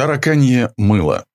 Тараканье мыло.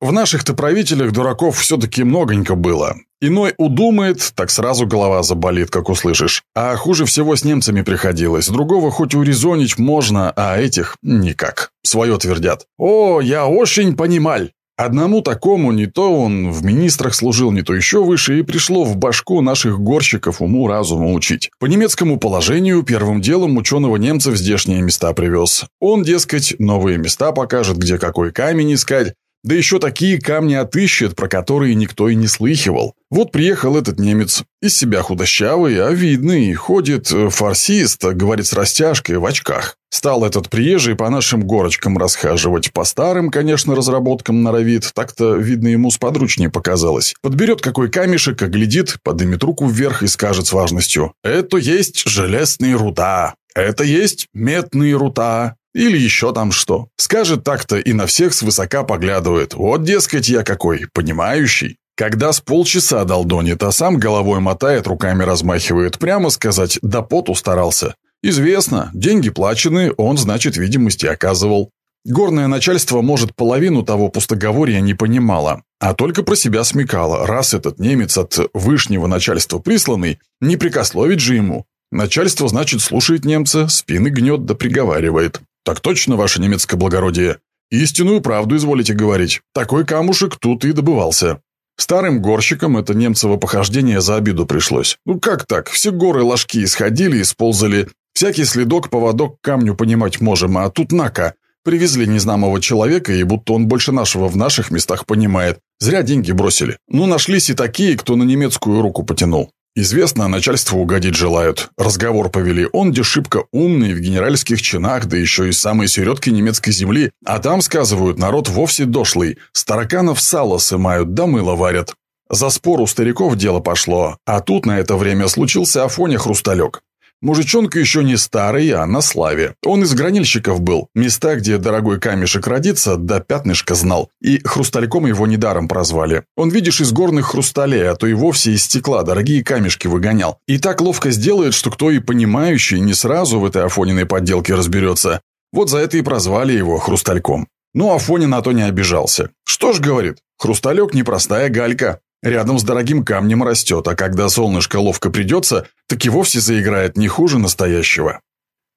В наших-то правителях дураков все-таки многонько было. Иной удумает, так сразу голова заболит, как услышишь. А хуже всего с немцами приходилось. Другого хоть урезонить можно, а этих никак. Свое твердят. «О, я очень понималь!» Одному такому не то он в министрах служил, не то еще выше, и пришло в башку наших горщиков уму-разуму учить. По немецкому положению первым делом ученого немца в здешние места привез. Он, дескать, новые места покажет, где какой камень искать, да еще такие камни отыщет, про которые никто и не слыхивал. Вот приехал этот немец, из себя худощавый, а видный, ходит э, фарсист, говорит с растяжкой, в очках. Стал этот приезжий по нашим горочкам расхаживать, по старым, конечно, разработкам норовит, так-то, видно, ему сподручнее показалось. Подберет какой камешек, оглядит, подымет руку вверх и скажет с важностью «Это есть железные руда, это есть медные руда, или еще там что. Скажет так-то и на всех свысока поглядывает. Вот, дескать, я какой, понимающий. Когда с полчаса долдонит, а сам головой мотает, руками размахивает, прямо сказать, да поту старался. Известно, деньги плачены, он, значит, видимости оказывал. Горное начальство, может, половину того пустоговория не понимало, а только про себя смекало, раз этот немец от вышнего начальства присланный, не прикословить же ему. Начальство, значит, слушает немца, спины гнет да приговаривает. «Так точно, ваше немецкое благородие. Истинную правду изволите говорить. Такой камушек тут и добывался». Старым горщикам это немцево похождение за обиду пришлось. Ну как так? Все горы ложки исходили и сползали. Всякий следок, поводок камню понимать можем, а тут нака. Привезли незнакомого человека, и будто он больше нашего в наших местах понимает. Зря деньги бросили. Ну, нашлись и такие, кто на немецкую руку потянул. Известно, начальству угодить желают. Разговор повели. Он дешибко умный, в генеральских чинах, да еще и самой середки немецкой земли. А там, сказывают, народ вовсе дошлый. С тараканов сало сымают, да мыло варят. За спор у стариков дело пошло, а тут на это время случился Афоня Хрусталек. Мужичонка еще не старый, а на славе. Он из гранильщиков был. Места, где дорогой камешек родится, до пятнышка знал. И хрустальком его недаром прозвали. Он, видишь, из горных хрусталей, а то и вовсе из стекла дорогие камешки выгонял. И так ловко сделает, что кто и понимающий не сразу в этой Афониной подделке разберется. Вот за это и прозвали его хрустальком. Ну, Афоня на то не обижался. Что ж, говорит, хрусталек непростая галька. Рядом с дорогим камнем растет, а когда солнышко ловко придется, так и вовсе заиграет не хуже настоящего.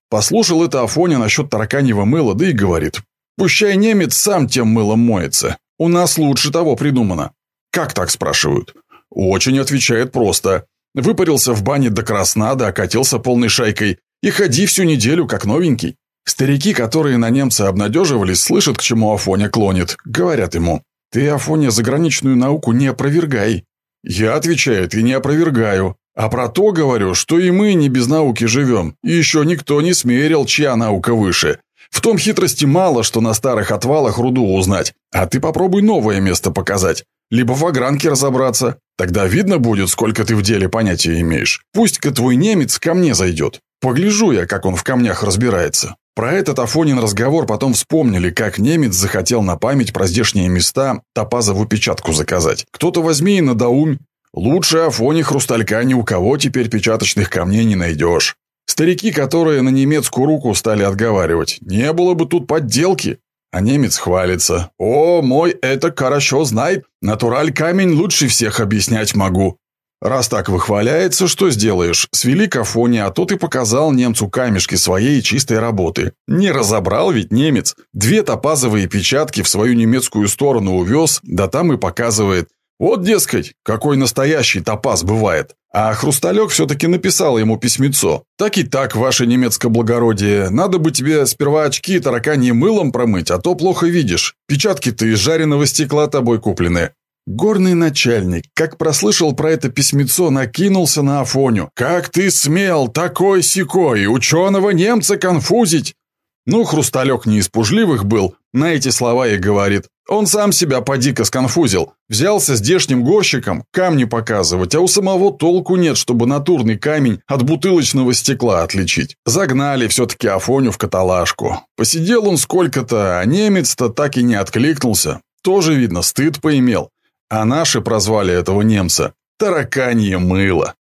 Послушал это Афоня насчет тараканьего мыла, да и говорит. Пущай немец сам тем мылом моется. У нас лучше того придумано. Как так, спрашивают? Очень отвечает просто. Выпарился в бане до красна, да окатился полной шайкой. И ходи всю неделю, как новенький. Старики, которые на немца обнадеживались, слышат, к чему Афоня клонит. Говорят ему, ты, Афоня, заграничную науку не опровергай. Я, отвечает, и не опровергаю. А про то говорю, что и мы не без науки живем, и еще никто не смерил, чья наука выше. В том хитрости мало, что на старых отвалах руду узнать, а ты попробуй новое место показать. Либо в огранке разобраться. Тогда видно будет, сколько ты в деле понятия имеешь. Пусть-ка твой немец ко мне зайдет. Погляжу я, как он в камнях разбирается. Про этот Афонин разговор потом вспомнили, как немец захотел на память про здешние места топазовую печатку заказать. Кто-то возьми и надоумь. Лучше Афони хрусталька ни у кого теперь печаточных камней не найдешь. Старики, которые на немецкую руку стали отговаривать, не было бы тут подделки. А немец хвалится. «О, мой это хорошо знает, натураль камень лучше всех объяснять могу. Раз так выхваляется, что сделаешь? Свели к а тот и показал немцу камешки своей чистой работы. Не разобрал ведь немец. Две топазовые печатки в свою немецкую сторону увез, да там и показывает. Вот, дескать, какой настоящий топаз бывает. А Хрусталек все-таки написал ему письмецо. Так и так, ваше немецкое благородие, надо бы тебе сперва очки тараканьим мылом промыть, а то плохо видишь. Печатки-то из жареного стекла тобой куплены. Горный начальник, как прослышал про это письмецо, накинулся на Афоню. «Как ты смел такой-сякой ученого немца конфузить?» Ну, Хрусталек не из пужливых был, на эти слова и говорит. Он сам себя поди-ка сконфузил. Взялся здешним горщиком камни показывать, а у самого толку нет, чтобы натурный камень от бутылочного стекла отличить. Загнали все-таки Афоню в каталажку. Посидел он сколько-то, а немец-то так и не откликнулся. Тоже, видно, стыд поимел. А наши прозвали этого немца «тараканье мыло».